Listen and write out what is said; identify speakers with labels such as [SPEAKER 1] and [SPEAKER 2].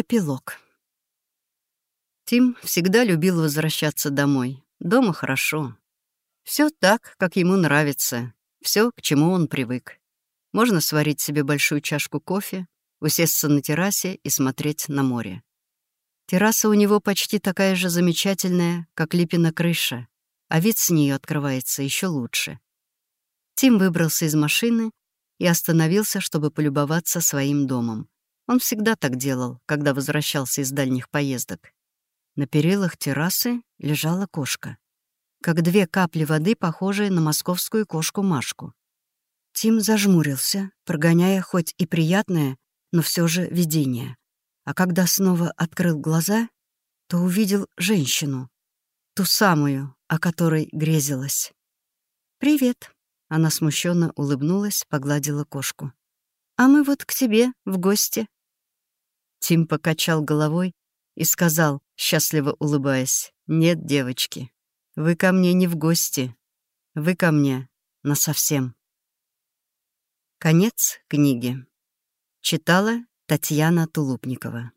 [SPEAKER 1] Эпилог. Тим всегда любил возвращаться домой. Дома хорошо. Все так, как ему нравится. Все, к чему он привык. Можно сварить себе большую чашку кофе, усесться на террасе и смотреть на море. Терраса у него почти такая же замечательная, как Липина крыша, а вид с нее открывается еще лучше. Тим выбрался из машины и остановился, чтобы полюбоваться своим домом. Он всегда так делал, когда возвращался из дальних поездок. На перилах террасы лежала кошка. Как две капли воды, похожие на московскую кошку Машку. Тим зажмурился, прогоняя хоть и приятное, но все же видение. А когда снова открыл глаза, то увидел женщину. Ту самую, о которой грезилась. «Привет», — она смущенно улыбнулась, погладила кошку. «А мы вот к тебе в гости». Тим покачал головой и сказал, счастливо улыбаясь, «Нет, девочки, вы ко мне не в гости, вы ко мне насовсем». Конец книги. Читала Татьяна Тулупникова.